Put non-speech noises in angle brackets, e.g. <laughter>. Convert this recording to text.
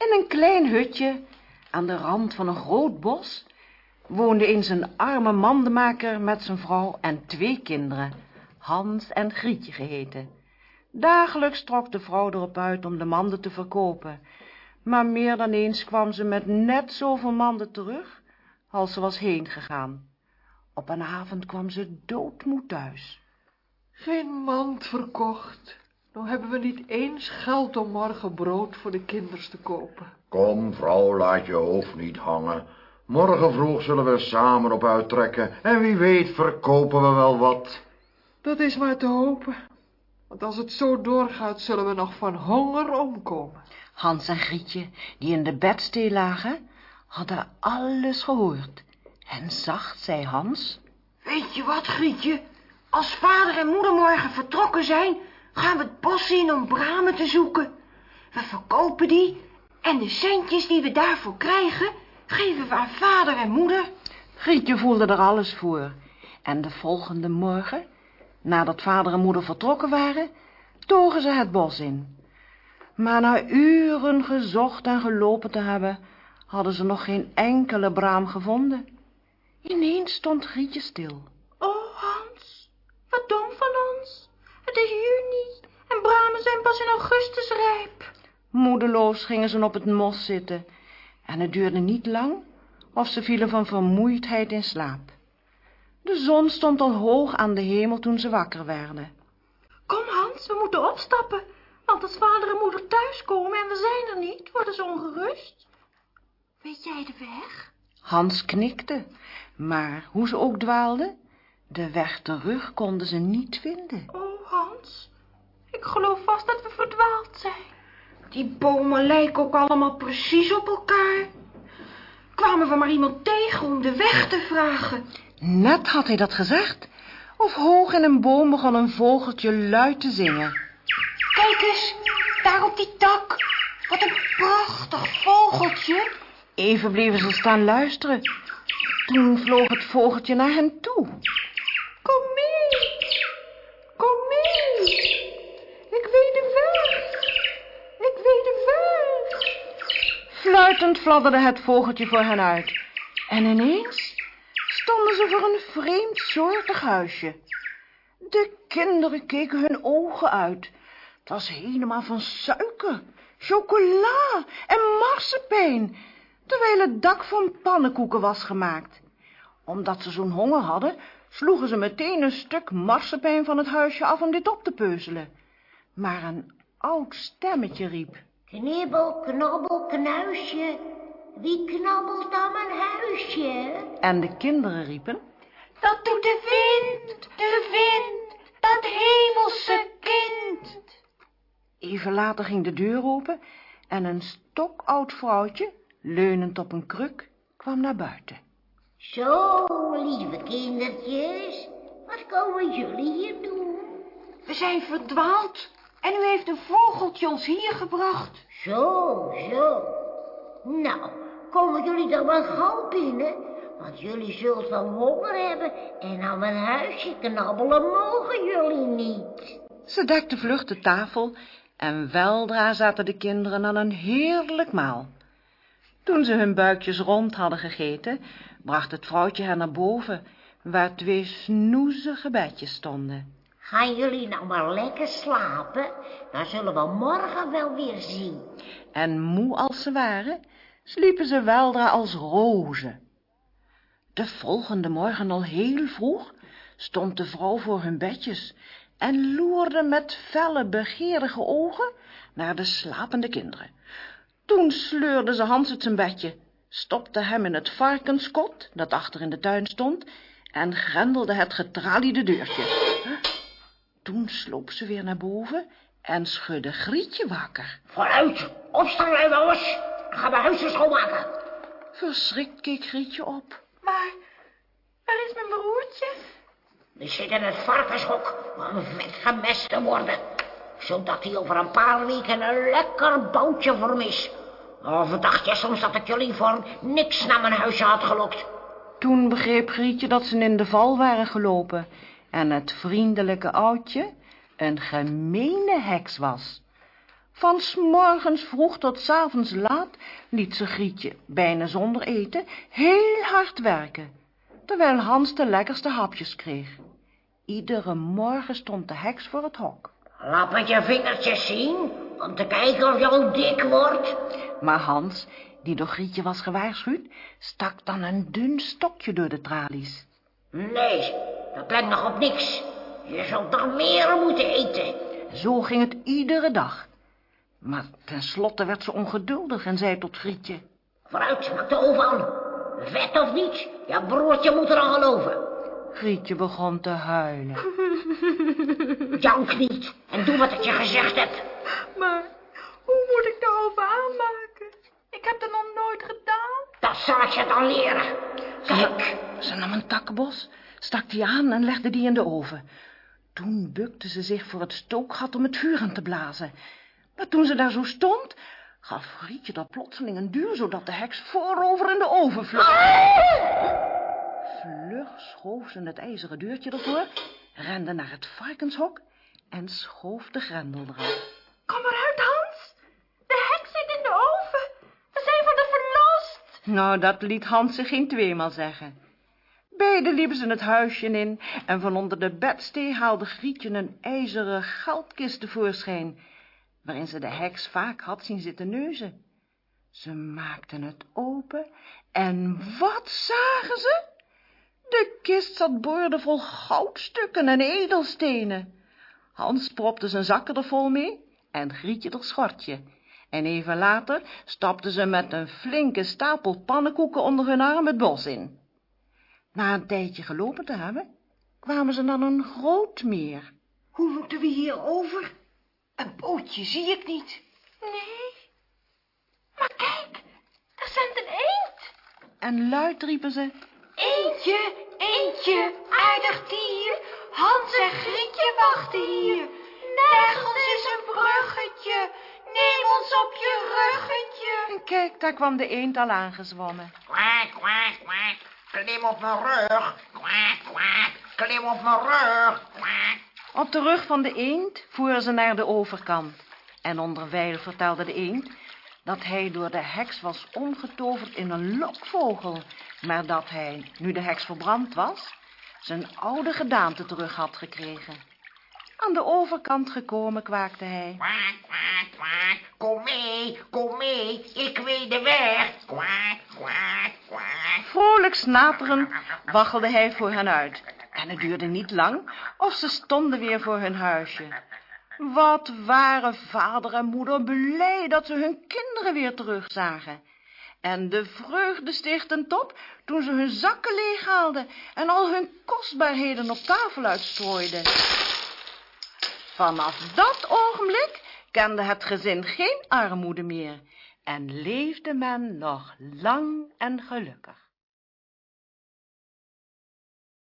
In een klein hutje, aan de rand van een groot bos, woonde eens een arme mandenmaker met zijn vrouw en twee kinderen, Hans en Grietje geheten. Dagelijks trok de vrouw erop uit om de manden te verkopen, maar meer dan eens kwam ze met net zoveel manden terug als ze was heengegaan. Op een avond kwam ze doodmoe thuis. Geen mand verkocht. Nou hebben we niet eens geld om morgen brood voor de kinders te kopen. Kom, vrouw, laat je hoofd niet hangen. Morgen vroeg zullen we samen op uittrekken. En wie weet verkopen we wel wat. Dat is maar te hopen. Want als het zo doorgaat, zullen we nog van honger omkomen. Hans en Grietje, die in de bedstee lagen, hadden alles gehoord. En zacht zei Hans... Weet je wat, Grietje? Als vader en moeder morgen vertrokken zijn, gaan we het bos in om bramen te zoeken. We verkopen die en de centjes die we daarvoor krijgen, geven we aan vader en moeder. Grietje voelde er alles voor. En de volgende morgen, nadat vader en moeder vertrokken waren, togen ze het bos in. Maar na uren gezocht en gelopen te hebben, hadden ze nog geen enkele braam gevonden. Ineens stond Grietje stil. Oh, Hans, wat dom van ons. Het is juni en bramen zijn pas in augustus rijp. Moedeloos gingen ze op het mos zitten en het duurde niet lang of ze vielen van vermoeidheid in slaap. De zon stond al hoog aan de hemel toen ze wakker werden. Kom, Hans, we moeten opstappen, want als vader en moeder thuiskomen en we zijn er niet, worden ze ongerust. Weet jij de weg? Hans knikte, maar hoe ze ook dwaalden, de weg terug konden ze niet vinden. Oh, Hans, ik geloof vast dat we verdwaald zijn. Die bomen lijken ook allemaal precies op elkaar. Kwamen we maar iemand tegen om de weg te vragen. Net had hij dat gezegd, of hoog in een boom begon een vogeltje luid te zingen. Kijk eens, daar op die tak. Wat een prachtig vogeltje. Even bleven ze staan luisteren. Toen vloog het vogeltje naar hen toe. Kom mee, kom mee. Ik weet de weg, ik weet de weg. Fluitend fladderde het vogeltje voor hen uit. En ineens stonden ze voor een vreemdsoortig huisje. De kinderen keken hun ogen uit. Het was helemaal van suiker, chocola en marsepein, terwijl het dak van pannenkoeken was gemaakt. Omdat ze zo'n honger hadden, sloegen ze meteen een stuk marsepein van het huisje af om dit op te peuzelen. Maar een oud stemmetje riep. Knibbel, knabbel, knuisje. Wie knabbelt aan mijn huisje? En de kinderen riepen. Dat doet de wind, de wind, dat hemelse kind. Even later ging de deur open en een stokoud vrouwtje, leunend op een kruk, kwam naar buiten. Zo, lieve kindertjes. Wat komen jullie hier doen? We zijn verdwaald en u heeft een vogeltje ons hier gebracht. Zo, zo. Nou, komen jullie dan maar gauw binnen? Want jullie zult wel honger hebben en aan mijn huisje knabbelen mogen jullie niet. Ze dekte vlug de tafel en weldra zaten de kinderen aan een heerlijk maal. Toen ze hun buikjes rond hadden gegeten, bracht het vrouwtje hen naar boven, waar twee snoezige bedjes stonden. Gaan jullie nou maar lekker slapen? Dan zullen we morgen wel weer zien. En moe als ze waren, sliepen ze weldra als rozen. De volgende morgen al heel vroeg stond de vrouw voor hun bedjes en loerde met felle, begeerige ogen naar de slapende kinderen. Toen sleurde ze Hans uit zijn bedje, stopte hem in het varkenskot, dat achter in de tuin stond, en grendelde het getraliede deurtje. Toen sloop ze weer naar boven en schudde Grietje wakker. Vooruit, opstaan luiwouwers. Ga mijn huisje schoonmaken. Verschrikt keek Grietje op. Maar, waar is mijn broertje? Die zit in het varkenshok om vet gemest te worden. Zodat hij over een paar weken een lekker boutje voor me is. Of dacht je soms dat ik jullie voor niks naar mijn huisje had gelokt? Toen begreep Grietje dat ze in de val waren gelopen en het vriendelijke oudje een gemene heks was. Van 's morgens vroeg tot 's avonds laat liet ze Grietje, bijna zonder eten, heel hard werken, terwijl Hans de lekkerste hapjes kreeg. Iedere morgen stond de heks voor het hok. Laat met je vingertjes zien, om te kijken of je al dik wordt. Maar Hans, die door Grietje was gewaarschuwd, stak dan een dun stokje door de tralies. Nee, dat lijkt nog op niks. Je zult nog meer moeten eten. Zo ging het iedere dag. Maar tenslotte werd ze ongeduldig en zei tot Grietje... Vooruit, maak de oven aan. Vet of niet, je broertje moet er aan geloven. Grietje begon te huilen. <laughs> Jank niet en doe wat ik je gezegd heb. Maar hoe moet ik de oven aanmaken? Ik heb dat nog nooit gedaan. Dat zal ik je dan leren. Kijk, Ze nam een takkenbos, stak die aan en legde die in de oven. Toen bukte ze zich voor het stookgat om het vuur aan te blazen. Maar toen ze daar zo stond, gaf Grietje dat plotseling een duw, zodat de heks voorover in de oven vloog. Vlug schoof ze het ijzeren deurtje ervoor, rende naar het varkenshok en schoof de grendel eraf. Kom eruit, Hans. De heks zit in de oven. We zijn van de verlost. Nou, dat liet Hans zich geen tweemaal zeggen. Beiden liepen ze het huisje in en van onder de bedstee haalde Grietje een ijzeren geldkist tevoorschijn, waarin ze de heks vaak had zien zitten neuzen. Ze maakten het open en wat zagen ze? De kist zat boordevol goudstukken en edelstenen. Hans propte zijn zakken er vol mee en Grietje er schortje. En even later stapten ze met een flinke stapel pannenkoeken onder hun arm het bos in. Na een tijdje gelopen te hebben, kwamen ze aan een groot meer. Hoe moeten we hier over? Een bootje zie ik niet. Nee. Maar kijk, daar zendt een eend. En luid riepen ze, Eentje, eentje, aardig dier. Hans en Grietje wachten hier. Nergens is een bruggetje. Neem ons op je ruggetje. en kijk, daar kwam de eend al aangezwommen. Kwak, kwak, kwak. Klim op mijn rug. Kwak, kwak. Klim op mijn rug. Kwak. Op de rug van de eend voeren ze naar de overkant. En onderwijl vertelde de eend dat hij door de heks was omgetoverd in een lokvogel, maar dat hij, nu de heks verbrand was, zijn oude gedaante terug had gekregen. Aan de overkant gekomen kwaakte hij. Kwak, kwak, kwak. Kom mee, kom mee. Ik weet de weg. Kwak, kwak, kwak. Vrolijk snaperend waggelde hij voor hen uit. En het duurde niet lang of ze stonden weer voor hun huisje. Wat waren vader en moeder blij dat ze hun kinderen weer terugzagen. En de vreugde steeg ten top toen ze hun zakken leeghaalden en al hun kostbaarheden op tafel uitstrooiden. Vanaf dat ogenblik kende het gezin geen armoede meer en leefde men nog lang en gelukkig.